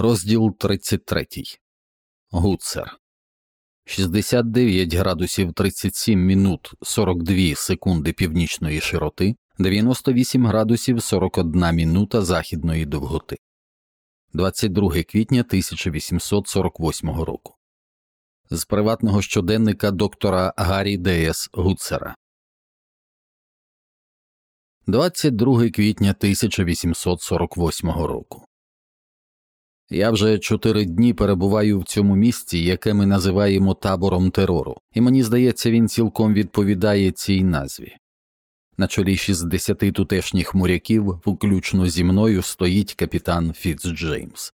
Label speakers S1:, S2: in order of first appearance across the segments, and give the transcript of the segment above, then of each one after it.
S1: Розділ 33. Гуцер 69 градусів 37 минут 42 секунди північної широти, 98 градусів 41 минута західної довготи. 22 квітня 1848 року. З приватного щоденника доктора Гаррі Деєс Гуцера 22 квітня 1848 року. Я вже чотири дні перебуваю в цьому місці, яке ми називаємо табором терору, і мені здається, він цілком відповідає цій назві. На чолі 60 тутешніх моряків, включно зі мною, стоїть капітан Фіцджеймс.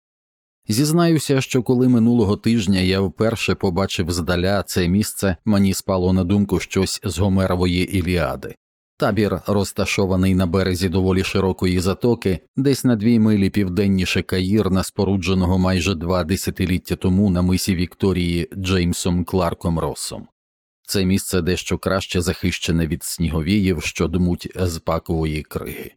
S1: Зізнаюся, що коли минулого тижня я вперше побачив здаля це місце, мені спало на думку щось з Гомерової Іліади. Табір розташований на березі доволі широкої затоки, десь на дві милі південніше Каїрна, спорудженого майже два десятиліття тому на мисі Вікторії Джеймсом Кларком Россом. Це місце дещо краще захищене від сніговіїв, що дмуть з пакової криги.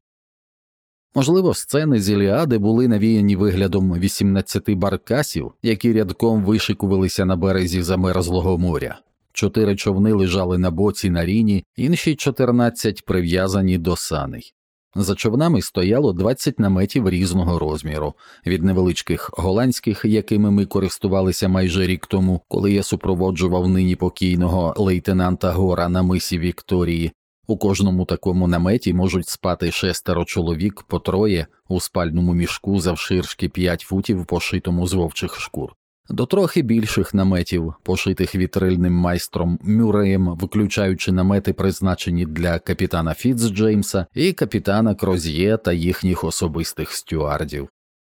S1: Можливо, сцени з Іліади були навіяні виглядом 18 баркасів, які рядком вишикувалися на березі замерзлого моря. Чотири човни лежали на боці на ріні, інші 14 прив'язані до саней. За човнами стояло 20 наметів різного розміру, від невеличких голландських, якими ми користувалися майже рік тому, коли я супроводжував нині покійного лейтенанта Гора на мисі Вікторії. У кожному такому наметі можуть спати шестеро чоловік по троє у спальному мішку завширшки 5 футів, пошитому з вовчих шкур до трохи більших наметів, пошитих вітрильним майстром Мюреєм, виключаючи намети, призначені для капітана Фіцджеймса і капітана Кроз'є та їхніх особистих стюардів.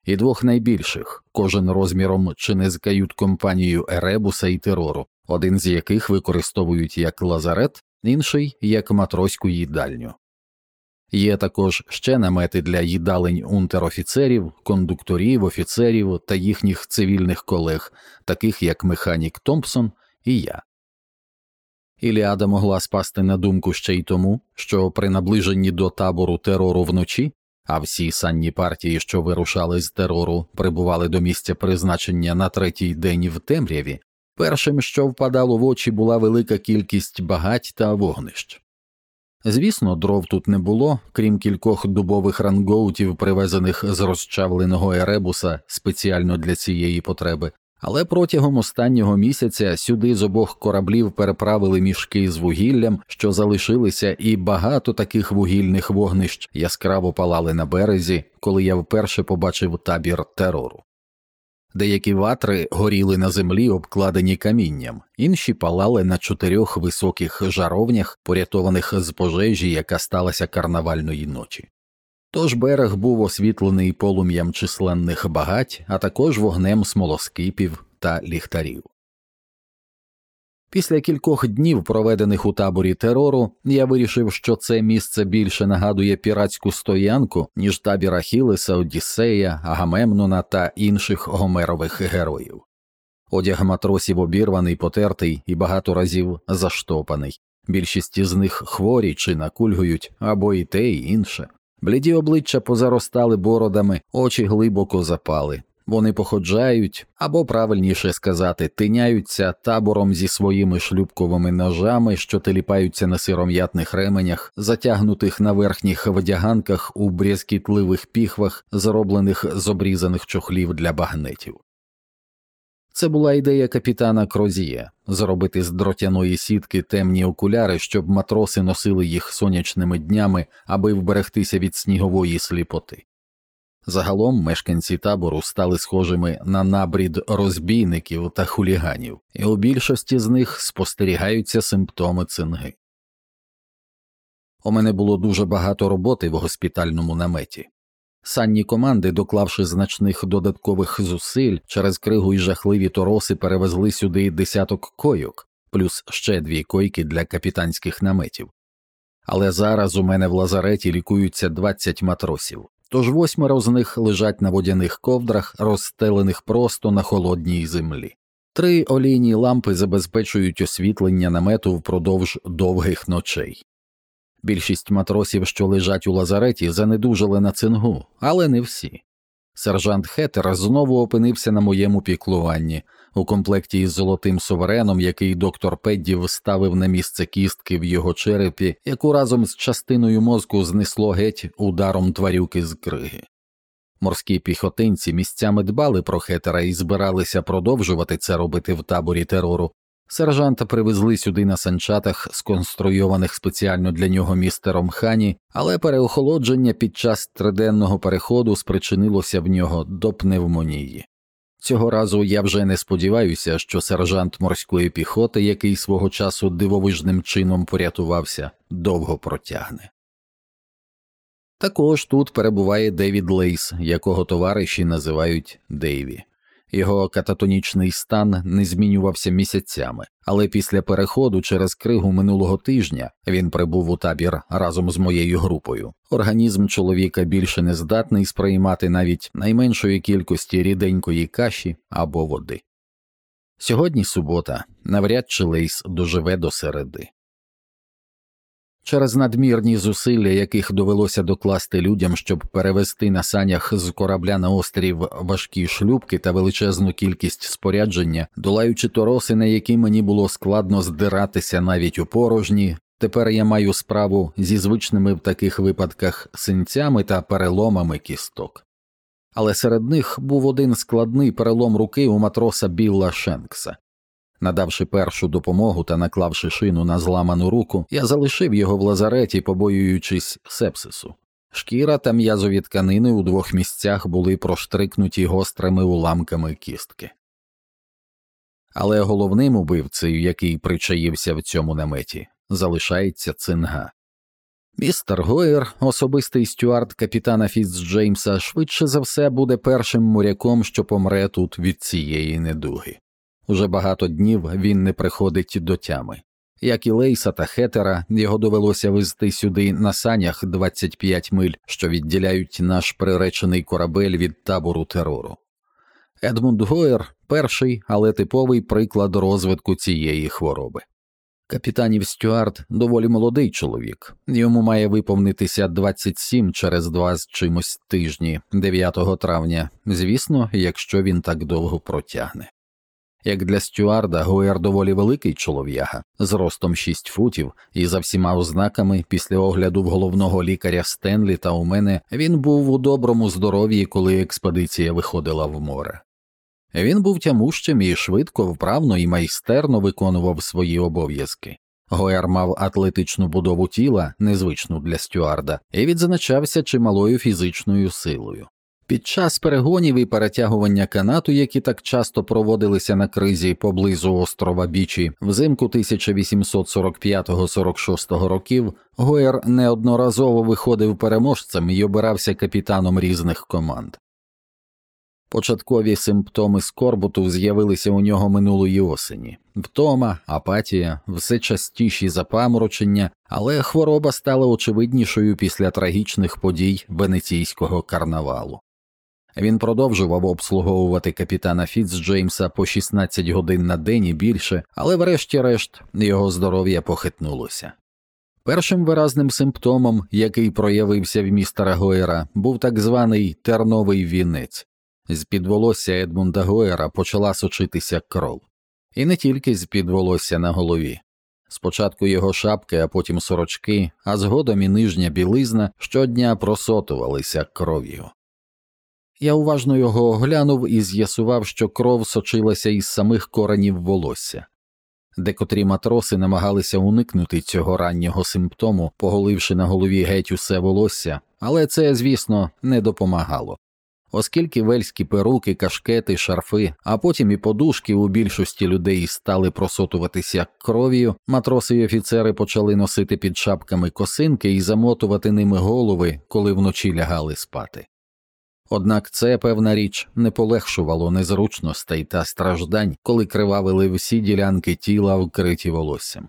S1: І двох найбільших, кожен розміром чи не з кают компанією Еребуса і терору, один з яких використовують як лазарет, інший як матроську їдальню. Є також ще намети для їдалень унтерофіцерів, кондукторів, офіцерів та їхніх цивільних колег, таких як механік Томпсон і я. Іліада могла спасти на думку ще й тому, що при наближенні до табору терору вночі, а всі санні партії, що вирушали з терору, прибували до місця призначення на третій день в темряві, першим, що впадало в очі, була велика кількість багать та вогнищ. Звісно, дров тут не було, крім кількох дубових рангоутів, привезених з розчавленого еребуса спеціально для цієї потреби, але протягом останнього місяця сюди з обох кораблів переправили мішки з вугіллям, що залишилися, і багато таких вугільних вогнищ яскраво палали на березі, коли я вперше побачив табір терору. Деякі ватри горіли на землі, обкладені камінням, інші палали на чотирьох високих жаровнях, порятованих з пожежі, яка сталася карнавальної ночі. Тож берег був освітлений полум'ям численних багать, а також вогнем смолоскипів та ліхтарів. Після кількох днів, проведених у таборі терору, я вирішив, що це місце більше нагадує піратську стоянку, ніж табір Ахілеса, Одіссея, Агамемнона та інших гомерових героїв. Одяг матросів обірваний, потертий і багато разів заштопаний. Більшість із них хворі чи накульгують або і те, і інше. Бліді обличчя позаростали бородами, очі глибоко запали, вони походжають, або правильніше сказати, тиняються табором зі своїми шлюбковими ножами, що теліпаються на сиром'ятних ременях, затягнутих на верхніх вдяганках у брязкітливих піхвах, зроблених з обрізаних чохлів для багнетів. Це була ідея капітана Крозіє зробити з дротяної сітки темні окуляри, щоб матроси носили їх сонячними днями, аби вберегтися від снігової сліпоти. Загалом мешканці табору стали схожими на набрід розбійників та хуліганів, і у більшості з них спостерігаються симптоми цинги. У мене було дуже багато роботи в госпітальному наметі. Санні команди, доклавши значних додаткових зусиль через кригу й жахливі тороси, перевезли сюди десяток койок, плюс ще дві койки для капітанських наметів. Але зараз у мене в лазареті лікуються 20 матросів тож восьмеро з них лежать на водяних ковдрах, розстелених просто на холодній землі. Три олійні лампи забезпечують освітлення намету впродовж довгих ночей. Більшість матросів, що лежать у лазареті, занедужали на цингу, але не всі. Сержант Хеттер знову опинився на моєму піклуванні у комплекті із золотим сувереном, який доктор Педді вставив на місце кістки в його черепі, яку разом з частиною мозку знесло геть ударом тварюки з криги. Морські піхотинці місцями дбали про хетера і збиралися продовжувати це робити в таборі терору. Сержанта привезли сюди на санчатах, сконструйованих спеціально для нього містером Хані, але переохолодження під час триденного переходу спричинилося в нього до пневмонії. Цього разу я вже не сподіваюся, що сержант морської піхоти, який свого часу дивовижним чином порятувався, довго протягне. Також тут перебуває Девід Лейс, якого товариші називають Дейві. Його кататонічний стан не змінювався місяцями, але після переходу через кригу минулого тижня він прибув у табір разом з моєю групою. Організм чоловіка більше не здатний сприймати навіть найменшої кількості ріденької каші або води. Сьогодні субота, навряд чи Лейс доживе до середи. Через надмірні зусилля, яких довелося докласти людям, щоб перевести на санях з корабля на острів важкі шлюпки та величезну кількість спорядження, долаючи тороси, на які мені було складно здиратися навіть у порожні, тепер я маю справу зі звичними в таких випадках синцями та переломами кісток. Але серед них був один складний перелом руки у матроса Білла Шенкса. Надавши першу допомогу та наклавши шину на зламану руку, я залишив його в лазареті, побоюючись сепсису. Шкіра та м'язові тканини у двох місцях були проштрикнуті гострими уламками кістки. Але головним убивцею, який причаївся в цьому наметі, залишається цинга. Містер Гойер, особистий стюард капітана Фіцджеймса, швидше за все буде першим моряком, що помре тут від цієї недуги. Уже багато днів він не приходить до тями. Як і Лейса та Хетера, його довелося везти сюди на санях 25 миль, що відділяють наш приречений корабель від табору терору. Едмунд Гойер перший, але типовий приклад розвитку цієї хвороби. Капітанів Стюарт доволі молодий чоловік, йому має виповнитися 27 через два з чимось тижні, 9 травня, звісно, якщо він так довго протягне. Як для стюарда, Гуер доволі великий чолов'яга, з ростом 6 футів, і за всіма ознаками, після огляду в головного лікаря Стенлі та у мене, він був у доброму здоров'ї, коли експедиція виходила в море. Він був тямущим і швидко, вправно і майстерно виконував свої обов'язки. Гоер мав атлетичну будову тіла, незвичну для стюарда, і відзначався чималою фізичною силою. Під час перегонів і перетягування канату, які так часто проводилися на кризі поблизу острова Бічі, взимку 1845-46 років, Гоєр неодноразово виходив переможцем і обирався капітаном різних команд. Початкові симптоми скорбуту з'явилися у нього минулої осені втома, апатія, все частіші запаморочення, але хвороба стала очевиднішою після трагічних подій венеційського карнавалу. Він продовжував обслуговувати капітана Фіцджеймса по 16 годин на день і більше, але врешті-решт його здоров'я похитнулося. Першим виразним симптомом, який проявився в містера Гойера, був так званий терновий вінець. З під волосся Едмунда Гойера почала сочитися кров, і не тільки з під волосся на голові. Спочатку його шапки, а потім сорочки, а згодом і нижня білизна щодня просотувалися кров'ю. Я уважно його оглянув і з'ясував, що кров сочилася із самих коренів волосся. Декотрі матроси намагалися уникнути цього раннього симптому, поголивши на голові геть усе волосся, але це, звісно, не допомагало. Оскільки вельські перуки, кашкети, шарфи, а потім і подушки у більшості людей стали просотуватися кров'ю, матроси й офіцери почали носити під шапками косинки і замотувати ними голови, коли вночі лягали спати. Однак це, певна річ, не полегшувало незручностей та страждань, коли кривавили всі ділянки тіла, вкриті волоссям.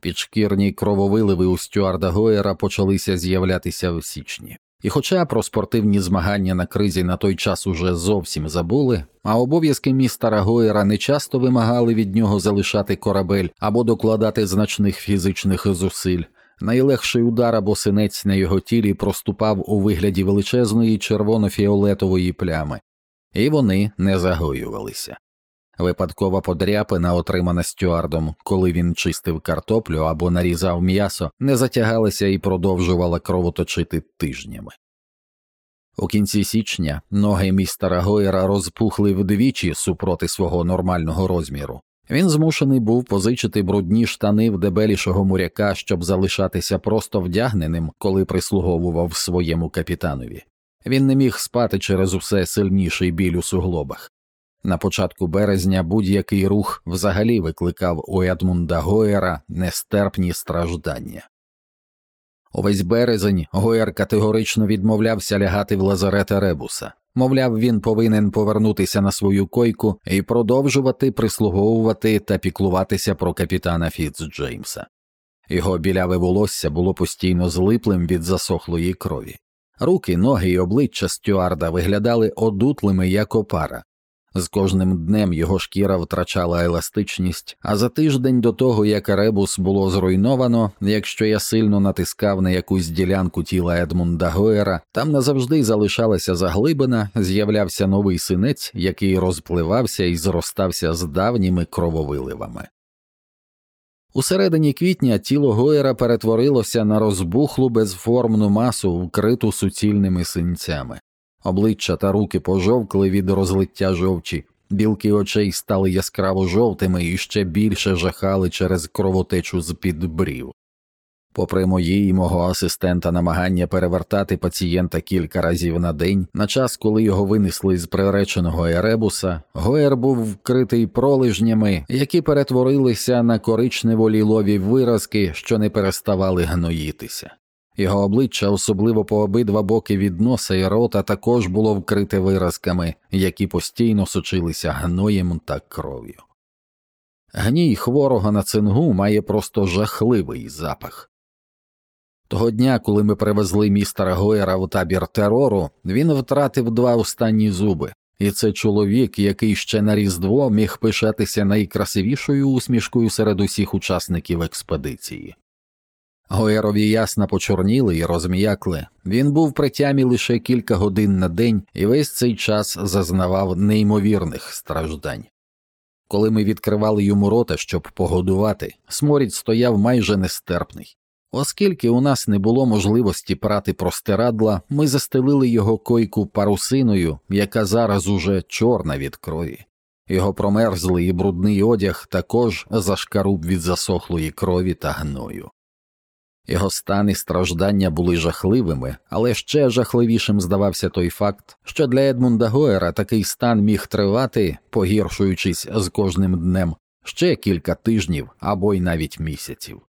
S1: Підшкірні крововиливи у Стюарда Гоєра почалися з'являтися в січні, і, хоча про спортивні змагання на кризі на той час уже зовсім забули, а обов'язки містера Гоєра не часто вимагали від нього залишати корабель або докладати значних фізичних зусиль, найлегший удар або синець на його тілі проступав у вигляді величезної червоно-фіолетової плями, і вони не загоювалися. Випадкова подряпина, отримана стюардом, коли він чистив картоплю або нарізав м'ясо, не затягалася і продовжувала кровоточити тижнями. У кінці січня ноги містера Гойера розпухли вдвічі супроти свого нормального розміру. Він змушений був позичити брудні штани в дебелішого моряка, щоб залишатися просто вдягненим, коли прислуговував своєму капітанові. Він не міг спати через усе сильніший біль у суглобах. На початку березня будь-який рух взагалі викликав у Едмунда Гойера нестерпні страждання. Увесь березень Гойер категорично відмовлявся лягати в лазарет Ребуса. Мовляв, він повинен повернутися на свою койку і продовжувати прислуговувати та піклуватися про капітана Фіцджеймса. Його біляве волосся було постійно злиплим від засохлої крові. Руки, ноги і обличчя Стюарда виглядали одутлими, як опара, з кожним днем його шкіра втрачала еластичність, а за тиждень до того, як ребус було зруйновано, якщо я сильно натискав на якусь ділянку тіла Едмунда Гойера, там назавжди залишалася заглибина, з'являвся новий синець, який розпливався і зростався з давніми крововиливами. У середині квітня тіло Гойера перетворилося на розбухлу безформну масу, вкриту суцільними синцями. Обличчя та руки пожовкли від розлиття жовчі, білки очей стали яскраво жовтими і ще більше жахали через кровотечу з під брів. Попри мої і мого асистента намагання перевертати пацієнта кілька разів на день, на час, коли його винесли з приреченого еребуса, Гоер був вкритий пролежнями, які перетворилися на коричнево лілові виразки, що не переставали гноїтися. Його обличчя, особливо по обидва боки від носа і рота, також було вкрите виразками, які постійно сочилися гноєм та кров'ю. Гній хворого на цингу має просто жахливий запах. Того дня, коли ми привезли містера Гойера в табір терору, він втратив два останні зуби, і це чоловік, який ще на Різдво міг пишатися найкрасивішою усмішкою серед усіх учасників експедиції. Гоєрові ясно почорніли і розм'якли. Він був при тямі лише кілька годин на день і весь цей час зазнавав неймовірних страждань. Коли ми відкривали йому рота, щоб погодувати, сморід стояв майже нестерпний. Оскільки у нас не було можливості прати простирадла, ми застелили його койку парусиною, яка зараз уже чорна від крові. Його промерзлий і брудний одяг також зашкаруб від засохлої крові та гною. Його стан і страждання були жахливими, але ще жахливішим здавався той факт, що для Едмунда Гоера такий стан міг тривати, погіршуючись з кожним днем ще кілька тижнів або й навіть місяців.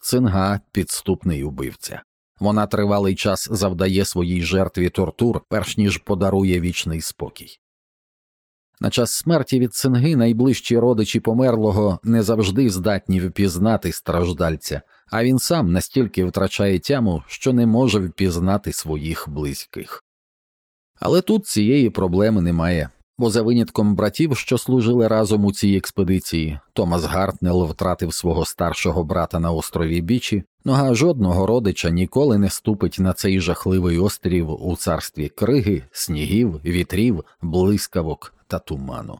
S1: Цинга підступний убивця. Вона тривалий час завдає своїй жертві тортур, перш ніж подарує вічний спокій. На час смерті від цинги найближчі родичі померлого не завжди здатні впізнати страждальця, а він сам настільки втрачає тяму, що не може впізнати своїх близьких. Але тут цієї проблеми немає, бо за винятком братів, що служили разом у цій експедиції, Томас Гартнел втратив свого старшого брата на острові Бічі, нога жодного родича ніколи не ступить на цей жахливий острів у царстві криги, снігів, вітрів, блискавок та туману.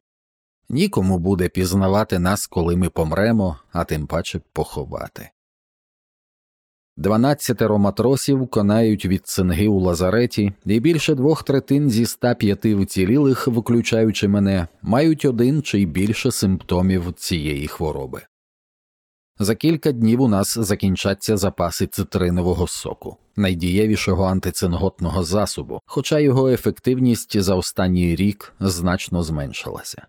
S1: Нікому буде пізнавати нас, коли ми помремо, а тим паче поховати. Дванадцятеро матросів конають від цинги у лазареті, і більше двох третин зі 105 вцілілих, включаючи мене, мають один чи більше симптомів цієї хвороби. За кілька днів у нас закінчаться запаси цитринового соку, найдієвішого антицинготного засобу, хоча його ефективність за останній рік значно зменшилася.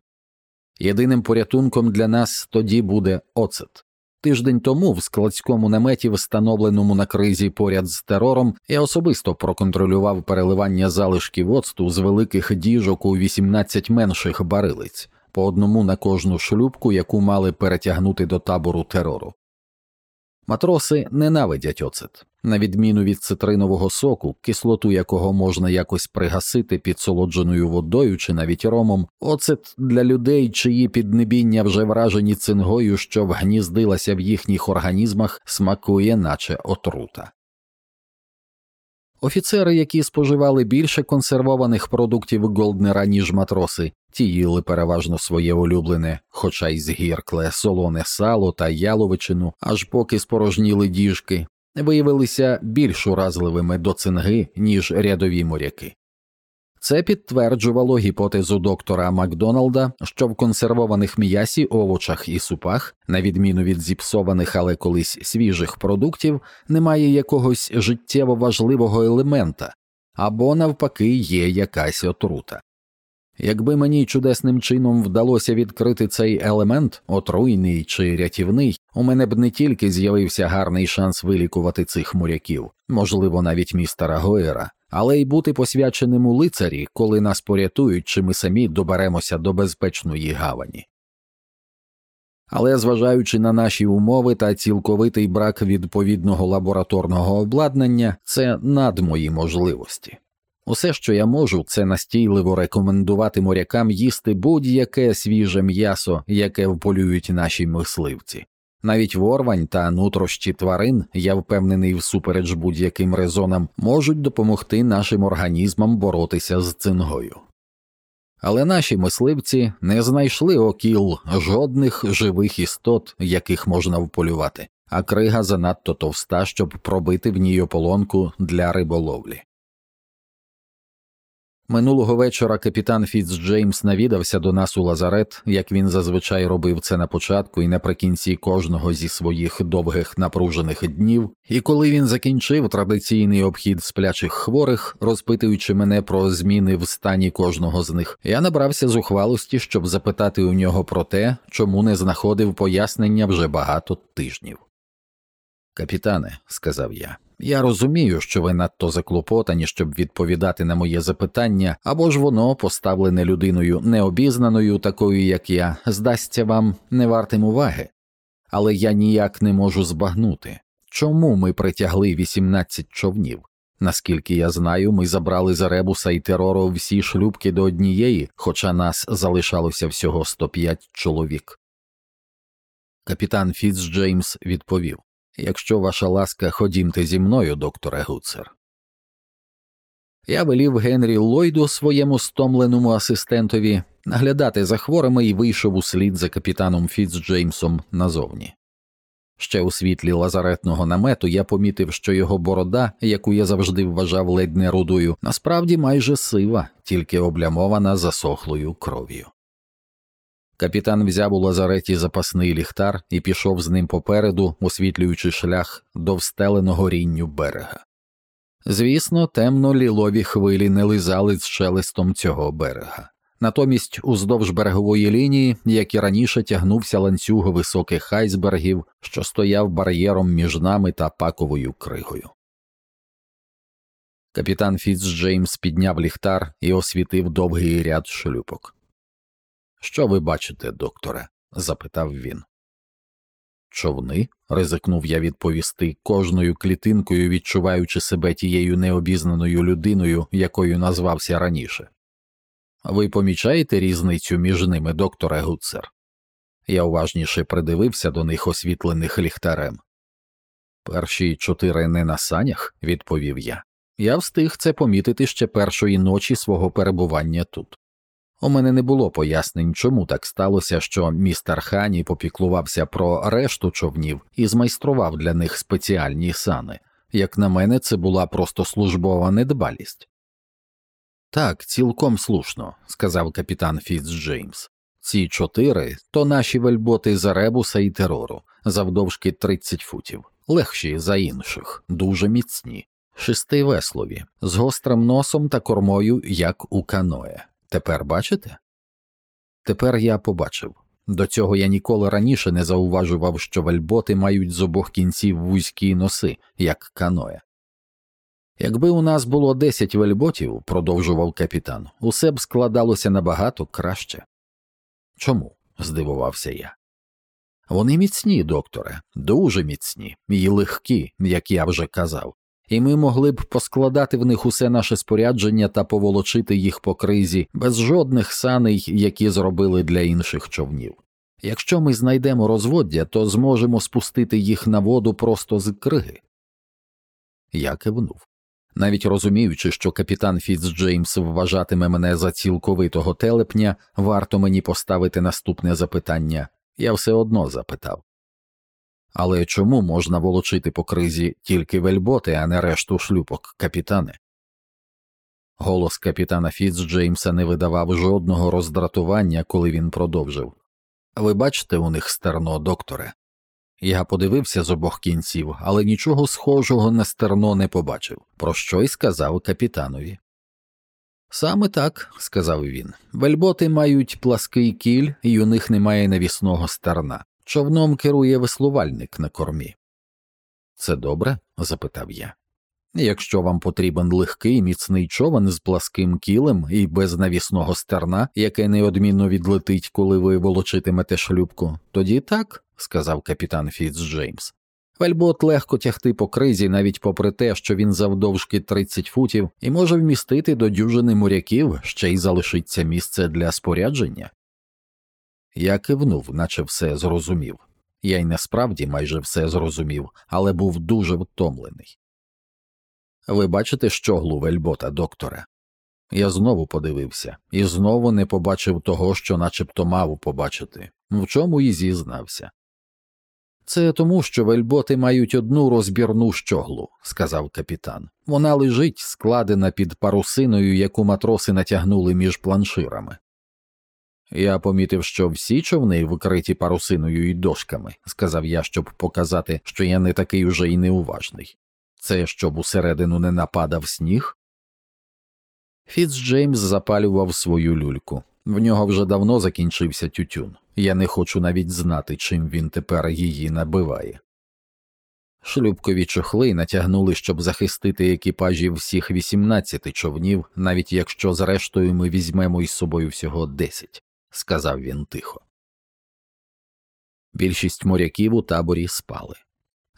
S1: Єдиним порятунком для нас тоді буде оцет. Тиждень тому в складському наметі, встановленому на кризі поряд з терором, я особисто проконтролював переливання залишків оцту з великих діжок у 18 менших барилиць, по одному на кожну шлюбку, яку мали перетягнути до табору терору. Матроси ненавидять оцет, На відміну від цитринового соку, кислоту якого можна якось пригасити підсолодженою водою чи навіть ромом, оцет для людей, чиї піднебіння вже вражені цингою, що вгніздилася в їхніх організмах, смакує, наче отрута. Офіцери, які споживали більше консервованих продуктів Голднера, ніж матроси, ті їли переважно своє улюблене, хоча й згіркле, солоне сало та яловичину, аж поки спорожніли діжки, виявилися більш уразливими до цинги, ніж рядові моряки. Це підтверджувало гіпотезу доктора Макдоналда, що в консервованих м'ясі, овочах і супах, на відміну від зіпсованих, але колись свіжих продуктів, немає якогось життєво важливого елемента або, навпаки, є якась отрута. Якби мені чудесним чином вдалося відкрити цей елемент, отруйний чи рятівний, у мене б не тільки з'явився гарний шанс вилікувати цих моряків, можливо, навіть містера Гоєра, але й бути посвяченим у лицарі, коли нас порятують, чи ми самі доберемося до безпечної гавані. Але зважаючи на наші умови та цілковитий брак відповідного лабораторного обладнання, це над мої можливості. Усе, що я можу, це настійливо рекомендувати морякам їсти будь-яке свіже м'ясо, яке вполюють наші мисливці. Навіть ворвань та нутрощі тварин, я впевнений, всупереч будь-яким резонам, можуть допомогти нашим організмам боротися з цингою. Але наші мисливці не знайшли окіл жодних живих істот, яких можна вполювати, а крига занадто товста, щоб пробити в ній ополонку для риболовлі. Минулого вечора капітан Фіцджеймс навідався до нас у лазарет, як він зазвичай робив це на початку і наприкінці кожного зі своїх довгих напружених днів, і коли він закінчив традиційний обхід сплячих хворих, розпитуючи мене про зміни в стані кожного з них, я набрався зухвалості, щоб запитати у нього про те, чому не знаходив пояснення вже багато тижнів. Капітане, сказав я, я розумію, що ви надто заклопотані, щоб відповідати на моє запитання, або ж воно, поставлене людиною необізнаною, такою як я, здасться вам не вартим уваги, але я ніяк не можу збагнути, чому ми притягли 18 човнів. Наскільки я знаю, ми забрали за ребуса і терору всі шлюбки до однієї, хоча нас залишалося всього 105 чоловік. Капітан Фіцджеймс відповів Якщо ваша ласка, ходімте зі мною, докторе Гуцер. Я велів Генрі Ллойду, своєму стомленому асистентові, наглядати за хворими і вийшов услід за капітаном Фіцджеймсом назовні. Ще у світлі лазаретного намету я помітив, що його борода, яку я завжди вважав ледь не рудою, насправді майже сива, тільки облямована засохлою кров'ю. Капітан взяв у лазареті запасний ліхтар і пішов з ним попереду, освітлюючи шлях до встеленого рінню берега. Звісно, темно лілові хвилі не лизали з шелестом цього берега. Натомість, уздовж берегової лінії, як і раніше, тягнувся ланцюг високих айсбергів, що стояв бар'єром між нами та паковою кригою. Капітан Фіцджеймс підняв ліхтар і освітив довгий ряд шлюпок. Що ви бачите, докторе? запитав він. Човни, ризикнув я відповісти, кожною клітинкою відчуваючи себе тією необізнаною людиною, якою назвався раніше. Ви помічаєте різницю між ними, докторе Гуцер? Я уважніше придивився до них освітлених ліхтарем. Перші чотири не на санях, відповів я. Я встиг це помітити ще першої ночі свого перебування тут. У мене не було пояснень, чому так сталося, що містер Хані попіклувався про решту човнів і змайстрував для них спеціальні сани. Як на мене, це була просто службова недбалість. Так, цілком слушно, сказав капітан Фіцджеймс. Ці чотири то наші вельботи за ребуса і терору, завдовжки 30 футів, легші за інших, дуже міцні, шестивеслові, з гострим носом та кормою, як у каное. Тепер бачите? Тепер я побачив. До цього я ніколи раніше не зауважував, що вельботи мають з обох кінців вузькі носи, як каноє. Якби у нас було десять вельботів, продовжував капітан, усе б складалося набагато краще. Чому? здивувався я. Вони міцні, докторе, дуже міцні і легкі, як я вже казав, і ми могли б поскладати в них усе наше спорядження та поволочити їх по кризі без жодних саней, які зробили для інших човнів. Якщо ми знайдемо розводдя, то зможемо спустити їх на воду просто з криги. Я кивнув. Навіть розуміючи, що капітан Фіцджеймс вважатиме мене за цілковитого телепня, варто мені поставити наступне запитання я все одно запитав. Але чому можна волочити по кризі тільки вельботи, а не решту шлюпок, капітане? Голос капітана Фіцджеймса не видавав жодного роздратування, коли він продовжив Ви бачите у них стерно, докторе? Я подивився з обох кінців, але нічого схожого на стерно не побачив, про що й сказав капітанові. Саме так, сказав він, вельботи мають плаский кіль, і у них немає навісного стерна. Човном керує веслувальник на кормі. Це добре? запитав я. Якщо вам потрібен легкий міцний човен з пласким кілем і без навісного стерна, яке неодмінно відлетить, коли ви волочитимете шлюбку, тоді так, сказав капітан Фіцджеймс. Вельбот легко тягти по кризі, навіть попри те, що він завдовжки 30 футів і може вмістити до дюжини моряків, ще й залишиться місце для спорядження. Я кивнув, наче все зрозумів. Я й насправді майже все зрозумів, але був дуже втомлений. Ви бачите щоглу вельбота, докторе? Я знову подивився і знову не побачив того, що начебто мав побачити, в чому і зізнався. Це тому, що вельботи мають одну розбірну щоглу, сказав капітан. Вона лежить, складена під парусиною, яку матроси натягнули між планширами. Я помітив, що всі човни викриті парусиною і дошками, сказав я, щоб показати, що я не такий уже й неуважний. Це щоб усередину не нападав сніг. Фіцджеймс запалював свою люльку. В нього вже давно закінчився тютюн. Я не хочу навіть знати, чим він тепер її набиває. Шлюбкові чохли натягнули, щоб захистити екіпажі всіх 18 човнів, навіть якщо зрештою ми візьмемо із собою всього 10 сказав він тихо. Більшість моряків у таборі спали.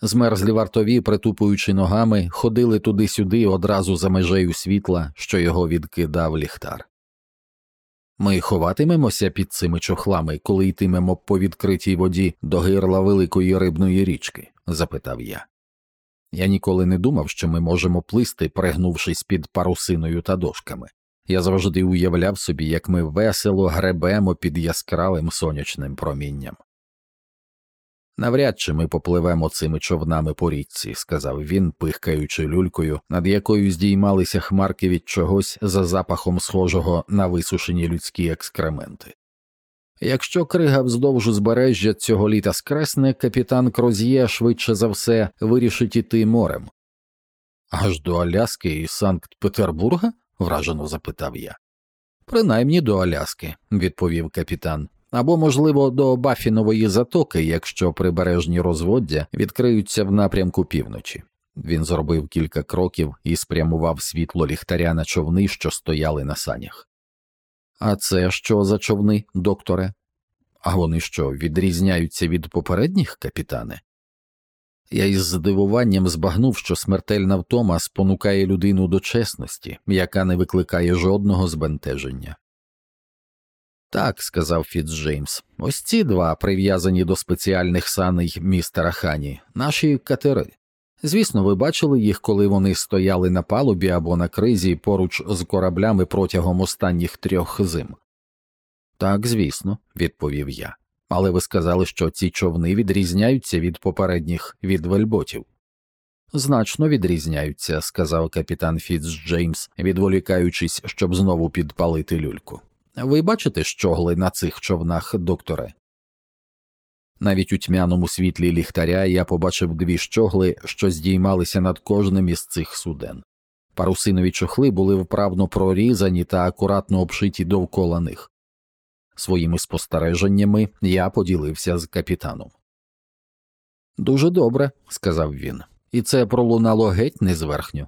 S1: Змерзлі вартові, притупуючи ногами, ходили туди-сюди одразу за межею світла, що його відкидав ліхтар. Ми ховатимемося під цими чохлами, коли йтимемо по відкритій воді до гирла великої рибної річки? запитав я. Я ніколи не думав, що ми можемо плисти, пригнувшись під парусиною та дошками. Я завжди уявляв собі, як ми весело гребемо під яскравим сонячним промінням. Навряд чи ми попливемо цими човнами по річці, сказав він, пихкаючи люлькою, над якою здіймалися хмарки від чогось за запахом схожого на висушені людські екскременти. Якщо крига вздовж узбережжя цього літа скресне, капітан Кроз'є швидше за все вирішить іти морем. Аж до Аляски і Санкт Петербурга? Вражено запитав я. Принаймні до Аляски, відповів капітан, або, можливо, до Бафінової затоки, якщо прибережні розводдя відкриються в напрямку півночі. Він зробив кілька кроків і спрямував світло ліхтаря на човни, що стояли на санях. А це що за човни, докторе? А вони що, відрізняються від попередніх, капітане? Я із здивуванням збагнув, що смертельна втома спонукає людину до чесності, яка не викликає жодного збентеження. Так, сказав Фіцджеймс, ось ці два прив'язані до спеціальних саней містера Хані, наші катери. Звісно, ви бачили їх, коли вони стояли на палубі або на кризі поруч з кораблями протягом останніх трьох зим. Так, звісно, відповів я. Але ви сказали, що ці човни відрізняються від попередніх від вельботів. Значно відрізняються, сказав капітан Фіцджеймс, відволікаючись, щоб знову підпалити люльку. Ви бачите щогли на цих човнах, докторе? Навіть у тьмяному світлі ліхтаря я побачив дві щогли, що здіймалися над кожним із цих суден. Парусинові чохли були вправно прорізані та акуратно обшиті довкола них. Своїми спостереженнями я поділився з капітаном. Дуже добре, сказав він, і це пролунало геть незверхньо.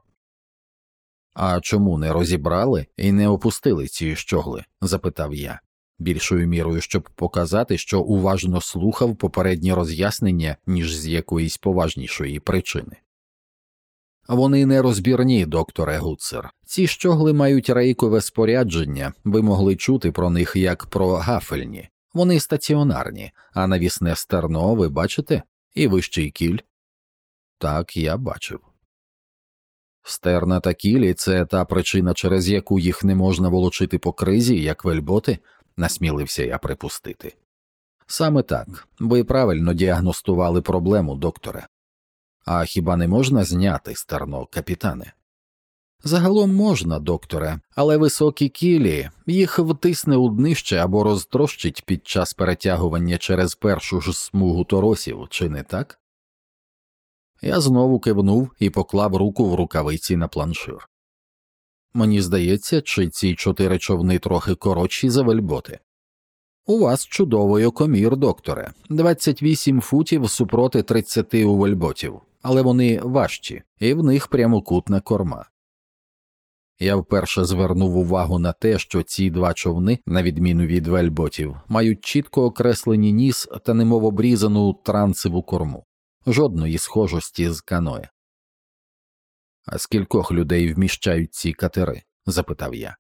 S1: А чому не розібрали і не опустили ці щогли? запитав я. більшою мірою, щоб показати, що уважно слухав попередні роз'яснення, ніж з якоїсь поважнішої причини. Вони не розбірні, докторе Гуцер. Ці щогли мають рейкове спорядження, ви могли чути про них як про гафельні, вони стаціонарні, а навісне стерно, ви бачите, і вищий кіль. Так я бачив. Стерна та кілі це та причина, через яку їх не можна волочити по кризі, як вельботи, насмілився я припустити. Саме так, ви правильно діагностували проблему, докторе. А хіба не можна зняти стерно, капітане? Загалом можна, докторе, але високі кілі їх втисне у днище або розтрощить під час перетягування через першу ж смугу торосів, чи не так? Я знову кивнув і поклав руку в рукавиці на планшир. Мені здається, чи ці чотири човни трохи коротші за вельботи. У вас чудовий окомір, докторе, 28 футів супроти 30 у вельботів, але вони важчі, і в них прямокутна корма. Я вперше звернув увагу на те, що ці два човни, на відміну від вельботів, мають чітко окреслені ніс та немов обрізану трансиву корму, жодної схожості з каное. А скількох людей вміщають ці катери? запитав я.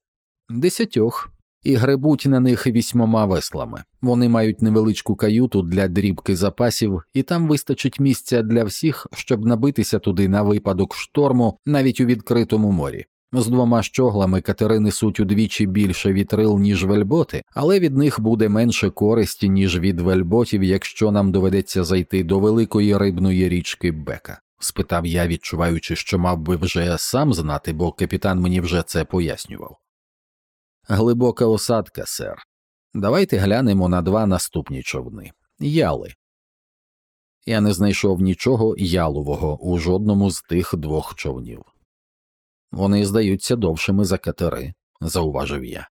S1: Десятьох, і гребуть на них вісьмома веслами. Вони мають невеличку каюту для дрібки запасів, і там вистачить місця для всіх, щоб набитися туди на випадок шторму навіть у відкритому морі. З двома щоглами катери несуть удвічі більше вітрил, ніж вельботи, але від них буде менше користі, ніж від вельботів, якщо нам доведеться зайти до великої рибної річки Бека. спитав я, відчуваючи, що мав би вже сам знати, бо капітан мені вже це пояснював. Глибока осадка, сер. Давайте глянемо на два наступні човни яли. Я не знайшов нічого ялового у жодному з тих двох човнів. Вони здаються довшими за катери, зауважив я.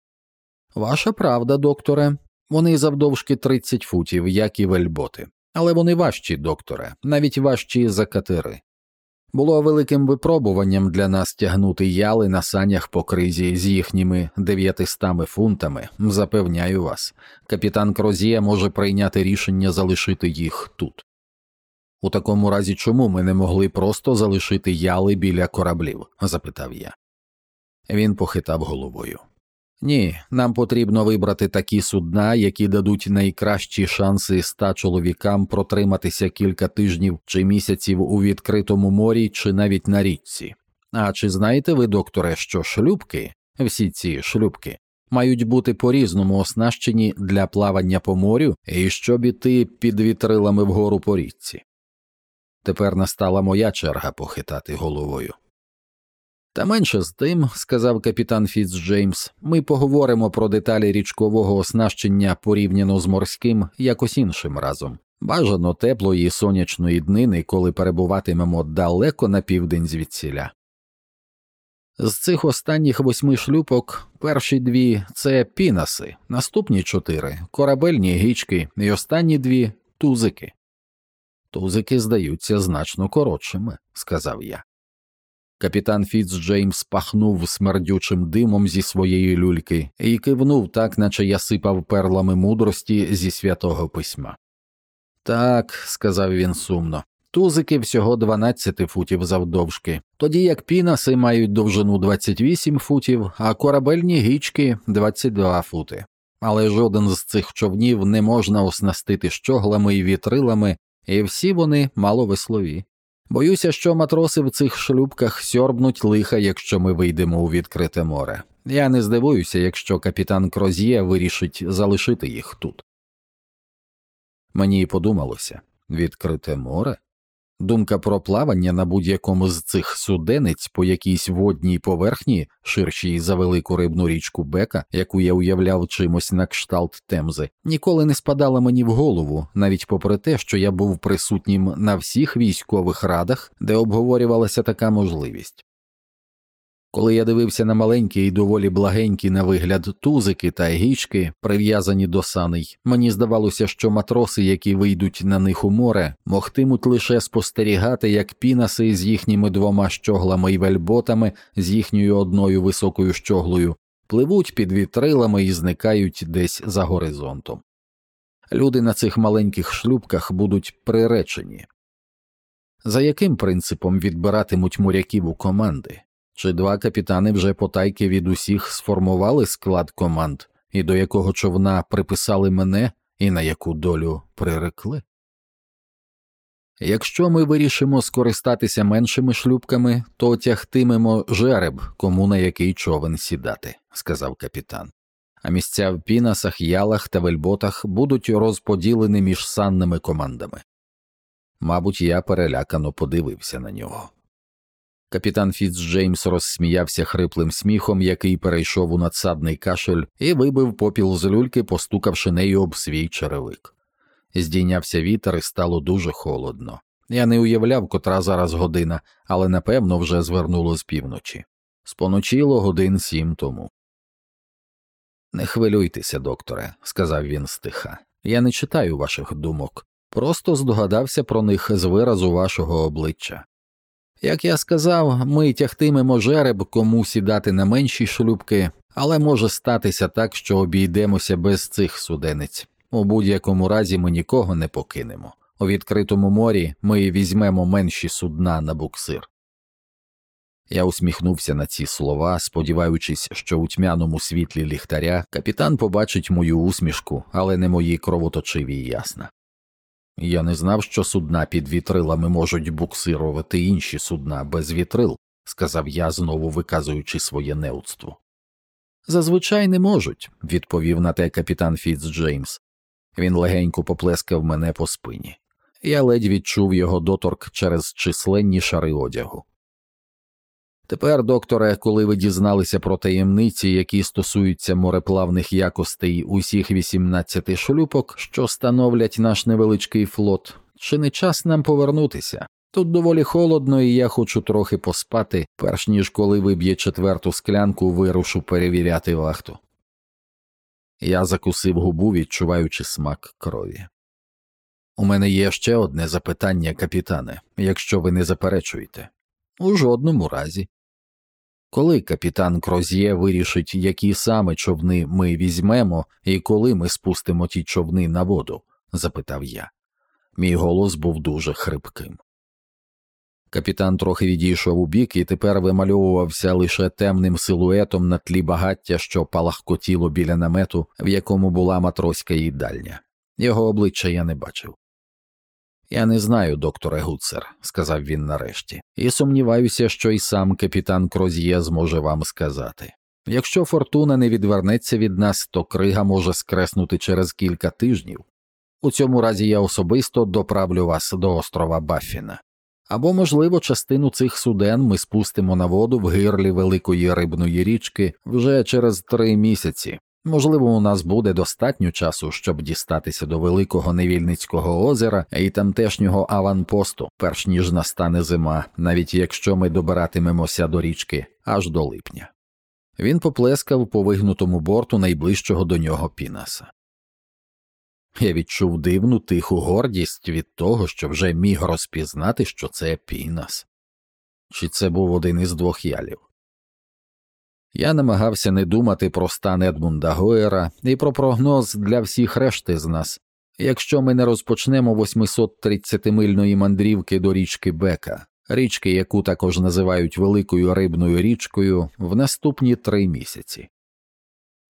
S1: Ваша правда, докторе. Вони завдовжки 30 футів, як і вельботи, але вони важчі, докторе, навіть важчі за катери. Було великим випробуванням для нас тягнути яли на санях по кризі з їхніми 900 фунтами, запевняю вас, капітан Крозія може прийняти рішення залишити їх тут. У такому разі чому ми не могли просто залишити яли біля кораблів? запитав я. Він похитав головою. Ні, нам потрібно вибрати такі судна, які дадуть найкращі шанси ста чоловікам протриматися кілька тижнів чи місяців у відкритому морі чи навіть на річці. А чи знаєте ви, докторе, що шлюбки, всі ці шлюбки, мають бути по різному оснащені для плавання по морю і щоб іти під вітрилами вгору по річці? Тепер настала моя черга похитати головою. Та менше з тим, сказав капітан Фіцджеймс, ми поговоримо про деталі річкового оснащення порівняно з морським якось іншим разом. Бажано теплої сонячної днини, коли перебуватимемо далеко на південь звідсіля. З цих останніх восьми шлюпок перші дві це пінаси, наступні чотири корабельні гічки і останні дві тузики. Тузики здаються значно коротшими, сказав я. Капітан Фіцджеймс пахнув смердючим димом зі своєї люльки і кивнув так, наче я сипав перлами мудрості зі святого письма. Так, сказав він сумно, тузики всього 12 футів завдовжки, тоді як пінаси мають довжину 28 футів, а корабельні гічки 22 фути. Але жоден з цих човнів не можна оснастити щоглами і вітрилами, і всі вони маловеслові. Боюся, що матроси в цих шлюбках сьорбнуть лиха, якщо ми вийдемо у відкрите море. Я не здивуюся, якщо капітан Кроз'є вирішить залишити їх тут. Мені подумалося відкрите море? Думка про плавання на будь-якому з цих суденець по якійсь водній поверхні, ширшій за велику рибну річку Бека, яку я уявляв чимось на кшталт Темзи, ніколи не спадала мені в голову, навіть попри те, що я був присутнім на всіх військових радах, де обговорювалася така можливість. Коли я дивився на маленькі і доволі благенькі на вигляд тузики та гічки, прив'язані до саней, мені здавалося, що матроси, які вийдуть на них у море, могтимуть лише спостерігати, як пінаси з їхніми двома щоглами і вельботами, з їхньою одною високою щоглою, пливуть під вітрилами і зникають десь за горизонтом. Люди на цих маленьких шлюбках будуть приречені. За яким принципом відбиратимуть моряків у команди? Чи два капітани вже потайки від усіх сформували склад команд, і до якого човна приписали мене і на яку долю прирекли? Якщо ми вирішимо скористатися меншими шлюбками, то тягтимемо жереб, кому на який човен сідати, сказав капітан. А місця в пінасах, ялах та вельботах будуть розподілені між санними командами. Мабуть, я перелякано подивився на нього. Капітан Фіцджеймс розсміявся хриплим сміхом, який перейшов у надсадний кашель, і вибив попіл з люльки, постукавши нею об свій черевик. Здійнявся вітер і стало дуже холодно. Я не уявляв, котра зараз година, але напевно вже звернуло з півночі. Споночило годин сім тому. Не хвилюйтеся, докторе, сказав він стиха. Я не читаю ваших думок, просто здогадався про них з виразу вашого обличчя. Як я сказав, ми тягтимемо жереб кому сідати на менші шлюбки, але може статися так, що обійдемося без цих суденець. У будь-якому разі ми нікого не покинемо. У відкритому морі ми візьмемо менші судна на буксир. Я усміхнувся на ці слова, сподіваючись, що у тьмяному світлі ліхтаря капітан побачить мою усмішку, але не мої кровоточиві ясна. Я не знав, що судна під вітрилами можуть буксирувати інші судна без вітрил, сказав я, знову виказуючи своє неудство. Зазвичай не можуть, відповів на те капітан Фіцджеймс. Він легенько поплескав мене по спині. Я ледь відчув його доторк через численні шари одягу. Тепер, докторе, коли ви дізналися про таємниці, які стосуються мореплавних якостей усіх 18 шлюпок, що становлять наш невеличкий флот, чи не час нам повернутися? Тут доволі холодно, і я хочу трохи поспати, перш ніж коли виб'є четверту склянку, вирушу перевіряти вахту. Я закусив губу, відчуваючи смак крові. У мене є ще одне запитання, капітане, якщо ви не заперечуєте. У жодному разі. Коли капітан Кроз'є вирішить, які саме човни ми візьмемо і коли ми спустимо ті човни на воду? запитав я. Мій голос був дуже хрипким. Капітан трохи відійшов у бік і тепер вимальовувався лише темним силуетом на тлі багаття, що палахкотіло біля намету, в якому була матроська їдальня. Його обличчя я не бачив. Я не знаю, докторе Гуцер, сказав він нарешті, і сумніваюся, що й сам капітан Кроз'є зможе вам сказати. Якщо фортуна не відвернеться від нас, то крига може скреснути через кілька тижнів. У цьому разі я особисто доправлю вас до острова Баффіна. Або, можливо, частину цих суден ми спустимо на воду в гирлі великої рибної річки вже через три місяці, Можливо, у нас буде достатньо часу, щоб дістатися до великого невільницького озера і тамтешнього аванпосту, перш ніж настане зима, навіть якщо ми добиратимемося до річки аж до липня. Він поплескав по вигнутому борту найближчого до нього пінаса. Я відчув дивну тиху гордість від того, що вже міг розпізнати, що це пінас, чи це був один із двох ялів. Я намагався не думати про стан Едмунда Гойера і про прогноз для всіх решти з нас, якщо ми не розпочнемо 830-мильної мандрівки до річки Бека, річки, яку також називають Великою рибною річкою, в наступні три місяці.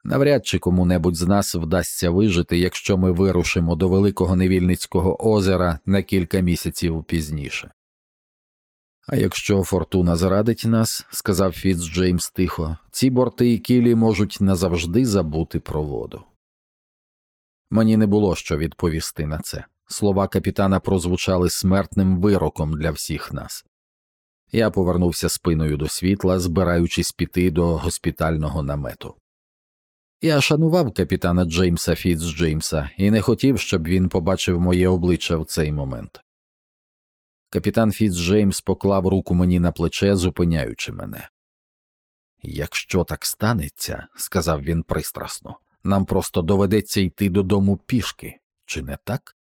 S1: Навряд чи кому небудь з нас вдасться вижити, якщо ми вирушимо до Великого Невільницького озера на кілька місяців пізніше. А якщо фортуна зрадить нас, сказав Фіц Джеймс тихо, ці борти і кілі можуть назавжди забути про воду. Мені не було що відповісти на це. Слова капітана прозвучали смертним вироком для всіх нас. Я повернувся спиною до світла, збираючись піти до госпітального намету. Я шанував капітана Джеймса Фіц Джеймса і не хотів, щоб він побачив моє обличчя в цей момент. Капітан Фіцджеймс поклав руку мені на плече, зупиняючи мене. Якщо так станеться, сказав він пристрасно, нам просто доведеться йти додому пішки, чи не так?